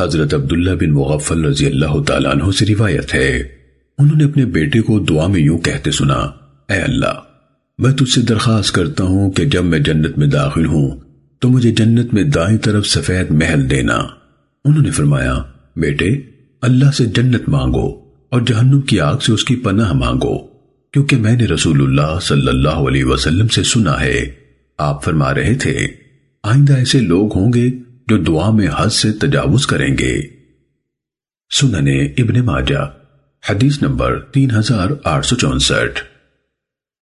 حضرت عبداللہ بن مغفل رضی اللہ تعالیٰ عنہ سے روایت ہے۔ انہوں نے اپنے بیٹے کو دعا میں یوں کہتے سنا، اے اللہ، میں تجھ سے درخواست کرتا ہوں کہ جب میں جنت میں داخل ہوں، تو مجھے جنت میں دائیں طرف سفید محل دینا۔ انہوں نے فرمایا، بیٹے، اللہ سے جنت مانگو اور جہنم کی آگ سے اس کی پناہ مانگو، کیونکہ میں نے رسول اللہ صلی اللہ علیہ وسلم سے سنا ہے۔ آپ فرما رہے تھے، آئندہ ایسے لوگ ہوں گے جو دعا میں حد سے تجاوز کریں گے۔ سننے ابن ماجہ، حدیث نمبر تین ہزار آٹھ سو چونسٹھ۔